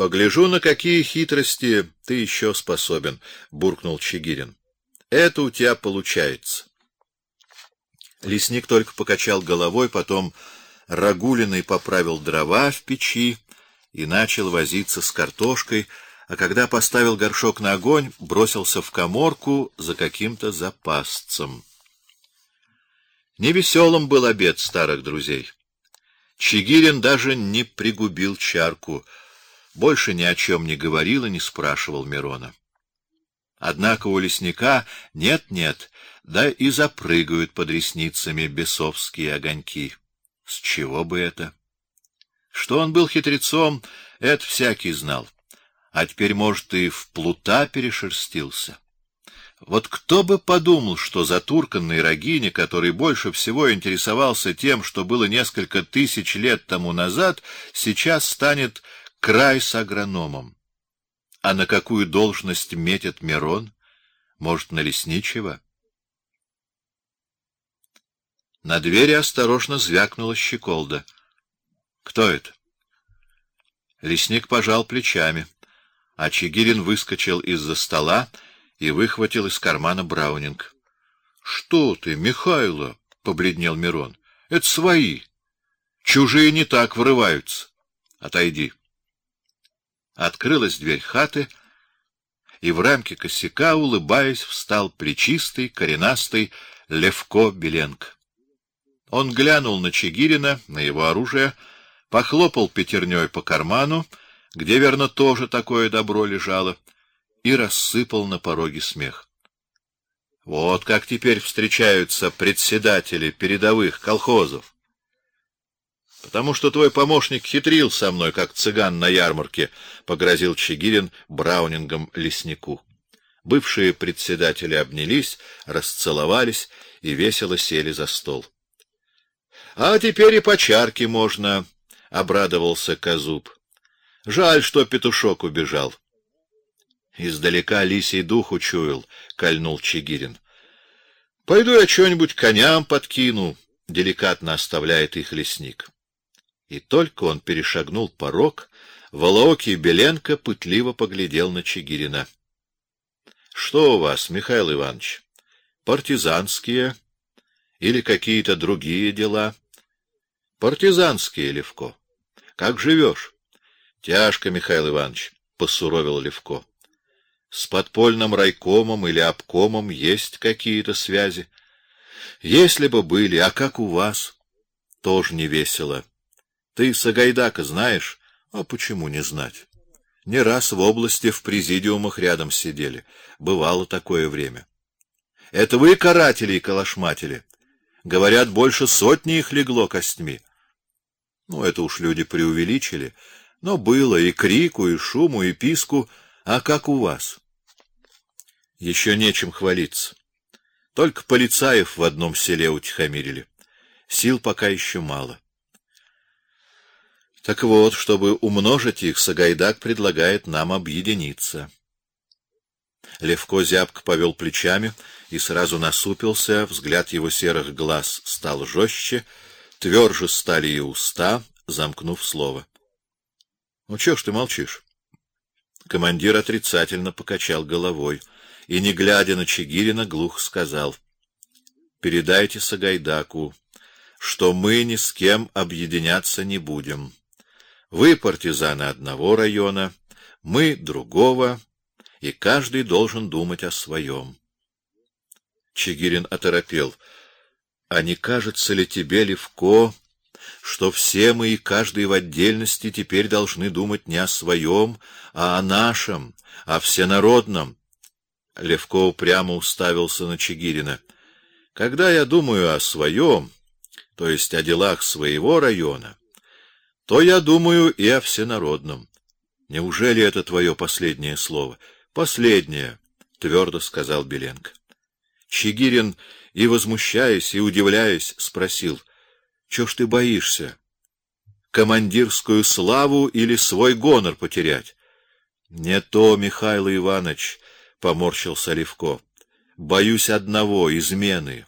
Погляжу, на какие хитрости ты еще способен, буркнул Чигирин. Это у тебя получается. Лесник только покачал головой, потом Рагулиной поправил дрова в печи и начал возиться с картошкой, а когда поставил горшок на огонь, бросился в каморку за каким-то запасцем. Невеселым был обед старых друзей. Чигирин даже не пригубил чарку, больше ни о чем не говорил и не спрашивал Мирона. Однако у лесника нет-нет, да и запрыгают под ресницами бесовские огоньки. С чего бы это? Что он был хитрецом, это всякий знал. А теперь, может, и в плута перешерстился. Вот кто бы подумал, что затурканный Рогиня, который больше всего интересовался тем, что было несколько тысяч лет тому назад, сейчас станет край с агрономом. А на какую должность метит Мирон? Может, на лесничего? На двери осторожно звякнула щеколда. Кто это? Лесник пожал плечами, а Чигирин выскочил из-за стола и выхватил из кармана браунинг. Что ты, Михайло? побледнел Мирон. Это свои. Чужие не так врываются. Отойди. Открылась дверь хаты, и в рамке косяка, улыбаясь, встал плечистый, коренастый Левко Беленко. Он глянул на Чигирина, на его оружие, похлопал пятерней по карману, где верно тоже такое добро лежало, и рассыпал на пороге смех. Вот как теперь встречаются председатели передовых колхозов. Потому что твой помощник хитрил со мной, как цыган на ярмарке, погрозил Чигирин браунингом леснику. Бывшие председатели обнялись, расцеловались и весело сели за стол. А теперь и по чарке можно, обрадовался Казуб. Жаль, что петушок убежал. Издалека лисий дух учуял, кольнул Чигирин. Пойду я что-нибудь коням подкину, деликатно оставляет их лесник. И только он перешагнул порог, Волоокий Беленко пытливо поглядел на Чигирина. Что у вас, Михаил Иванович? Партизанские или какие-то другие дела? Партизанские, Левко. Как живешь? Тяжко, Михаил Иванович, посуровил Левко. С подпольным райкомом или обкомом есть какие-то связи? Если бы были, а как у вас? Тоже не весело. Ты Сагайдака знаешь? А почему не знать? Не раз в области в президиумах рядом сидели. Бывало такое время. Это вы каратели и калашматели. Говорят, больше сотни их легло костьми. Ну, это уж люди преувеличили, но было и крику, и шуму, и писку, а как у вас? Еще нечем хвалиться. Только полицаев в одном селе утихомирили. Сил пока еще мало. Так вот, чтобы умножить их, Сагайдак предлагает нам объединиться. Левко зябко повел плечами и сразу насупился, взгляд его серых глаз стал жестче, тверже стали и уста, замкнув слово. Ну что ж ты молчишь? Командир отрицательно покачал головой и, не глядя на Чигирина, глухо сказал: "Передайте Сагайдаку, что мы ни с кем объединяться не будем. Вы партизаны одного района, мы другого, и каждый должен думать о своем. Чигирин оторопел. А не кажется ли тебе легко, что все мы и каждый в отдельности теперь должны думать не о своем, а о нашем, о всенародном? Левко упрямо уставился на Чигирина. Когда я думаю о своем, то есть о делах своего района, то я думаю и о всенародном. Неужели это твое последнее слово? Последнее, твердо сказал Беленко. Чигирин и возмущаясь, и удивляясь, спросил: "Что ж ты боишься? Командирскую славу или свой гонор потерять?" "Не то, Михаил Иванович", поморщился Левко. "Боюсь одного измены.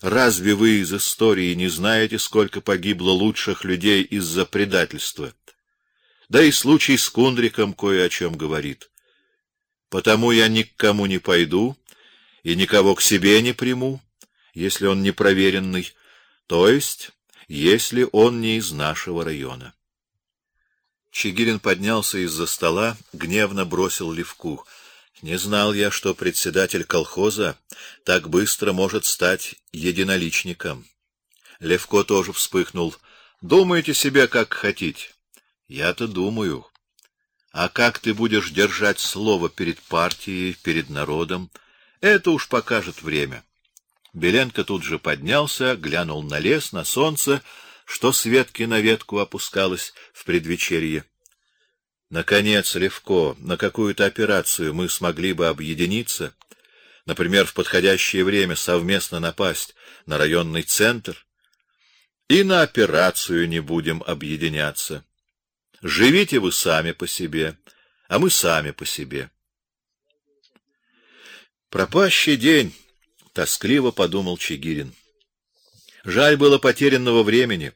Разве вы из истории не знаете, сколько погибло лучших людей из-за предательства? Да и случай с Кундриком кое о чем говорит. Потому я ни к кому не пойду и никого к себе не приму, если он непроверенный, то есть, если он не из нашего района. Чигирин поднялся из-за стола, гневно бросил Левку: "Не знал я, что председатель колхоза так быстро может стать единоличником". Левко тоже вспыхнул. "Думаете себе как хотите. Я-то думаю. А как ты будешь держать слово перед партией, перед народом, это уж покажет время". Беленко тут же поднялся, глянул на лес, на солнце, что с ветки на ветку опускалось в предвечерье. Наконец, Левко, на какую-то операцию мы смогли бы объединиться, например, в подходящее время совместно напасть на районный центр, и на операцию не будем объединяться. Живите вы сами по себе, а мы сами по себе. Пропащий день тоскливо подумал Чигирин. Жаль было потерянного времени.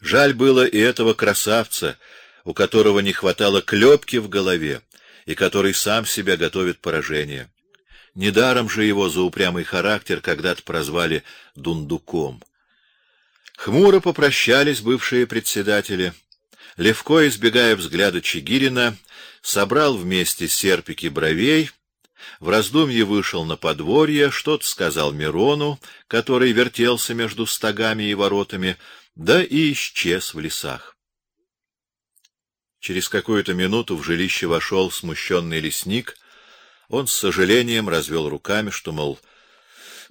Жаль было и этого красавца, у которого не хватало клепки в голове и который сам себя готовит поражение. Недаром же его за упрямый характер когда-то прозвали дундуком. Хмуро попрощались бывшие председатели. Левко, избегая взгляда Чигирина, собрал вместе серпики бровей в раздумье вышел на подворье, что-то сказал Мирону, который вертелся между стогами и воротами, да и исчез в лесах. Через какую-то минуту в жилище вошел смущенный лесник. Он с сожалением развел руками, что мол,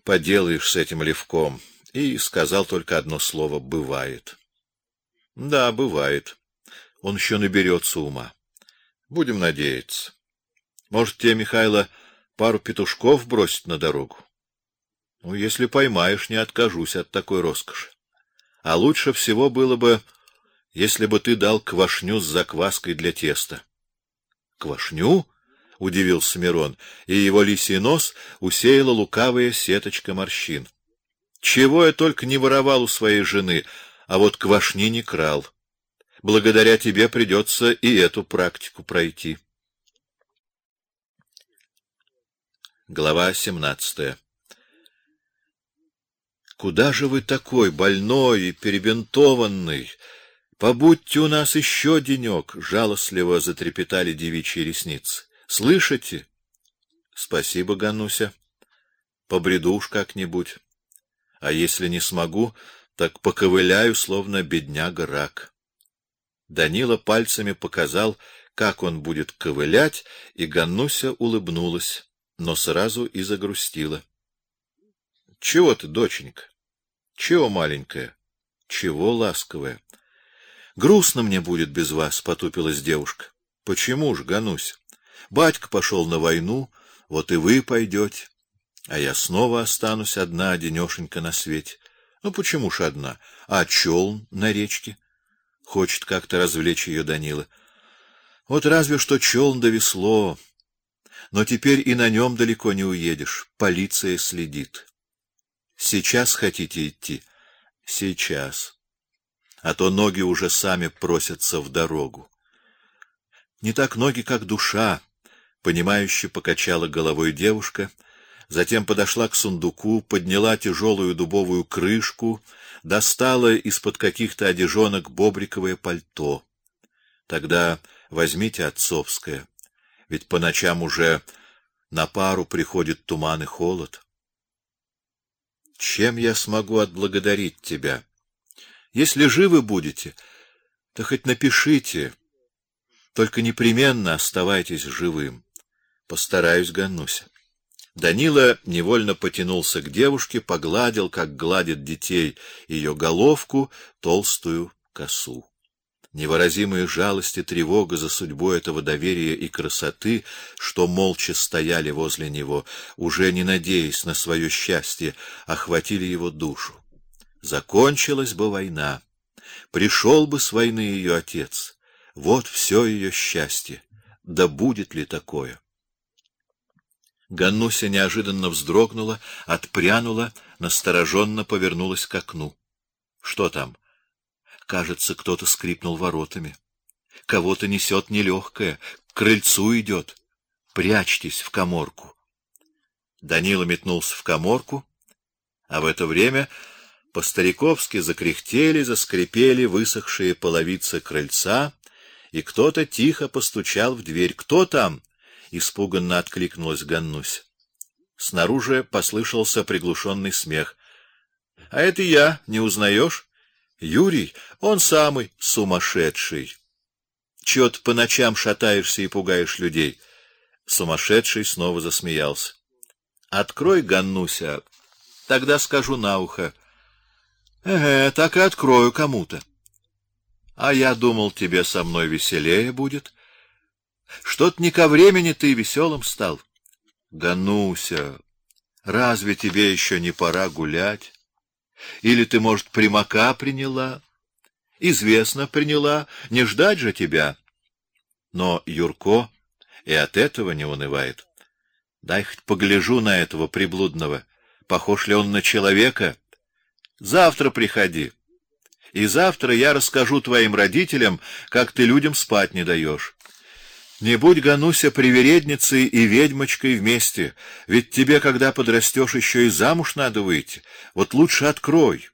поделаешь с этим левком, и сказал только одно слово: бывает. Да, бывает. Он еще наберется ума. Будем надеяться. Может, тебе, Михайло, пару петушков бросить на дорогу? Ну, если поймаешь, не откажусь от такой роскоши. А лучше всего было бы, если бы ты дал квашню с закваской для теста. Квашню? удивился Мирон, и его лисий нос усеяла лукавая сеточка морщин. Чего я только не воровал у своей жены, а вот квашни не крал. Благодаря тебе придется и эту практику пройти. Глава 17. Куда же вы такой больной и перебинтованный? Побудьте у нас еще денек, жалостливо затрепетали девичьи ресницы. Слышите? Спасибо, Гануся. Побреду уж как-нибудь. А если не смогу, так поковыляю, словно бедняга рак. Данила пальцами показал, как он будет ковылять, и Ганнуся улыбнулась но сразу и загрустила. Чего ты, доченька? Чего маленькая? Чего ласковая? Грустно мне будет без вас, потупилась девушка. Почему ж, Ганусь? Батька пошел на войну, вот и вы пойдете, а я снова останусь одна денешенька на свете. Ну почему ж одна? А челн на речке? Хочет как-то развлечь ее Данила. Вот разве что челн да весло, но теперь и на нем далеко не уедешь. Полиция следит. Сейчас хотите идти? Сейчас. А то ноги уже сами просятся в дорогу. Не так ноги, как душа, понимающе покачала головой девушка, затем подошла к сундуку, подняла тяжелую дубовую крышку, достала из-под каких-то одежонок бобриковое пальто. Тогда возьмите отцовское ведь по ночам уже на пару приходит туман и холод. Чем я смогу отблагодарить тебя? Если живы будете, то хоть напишите, только непременно оставайтесь живым. Постараюсь, Ганнуся. Данила невольно потянулся к девушке, погладил, как гладит детей, ее головку, толстую косу невыразимая жалость и тревога за судьбу этого доверия и красоты, что молча стояли возле него, уже не надеясь на свое счастье, охватили его душу. Закончилась бы война, пришел бы с войны ее отец. Вот все ее счастье. Да будет ли такое? Ганнуся неожиданно вздрогнула, отпрянула, настороженно повернулась к окну. Что там? Кажется, кто-то скрипнул воротами. кого-то несет нелегкое, к крыльцу идет. Прячьтесь в каморку. Данила метнулся в каморку, а в это время по-стариковски закряхтели, заскрипели высохшие половицы крыльца, и кто-то тихо постучал в дверь. Кто там? испуганно откликнулась Ганнусь. Снаружи послышался приглушенный смех. А это я, не узнаешь? Юрий, он самый сумасшедший. Чего ты по ночам шатаешься и пугаешь людей? Сумасшедший снова засмеялся. Открой, Ганнуся, тогда скажу на ухо. Э, так и открою кому-то. А я думал, тебе со мной веселее будет. Что-то не ко времени ты веселым стал. Ганнуся, разве тебе еще не пора гулять? Или ты, может, примака приняла? Известно, приняла, не ждать же тебя. Но Юрко и от этого не унывает. Дай хоть погляжу на этого приблудного. Похож ли он на человека? Завтра приходи. И завтра я расскажу твоим родителям, как ты людям спать не даешь. Не будь Гануся привередницей и ведьмочкой вместе, ведь тебе, когда подрастешь, еще и замуж надо выйти. Вот лучше открой.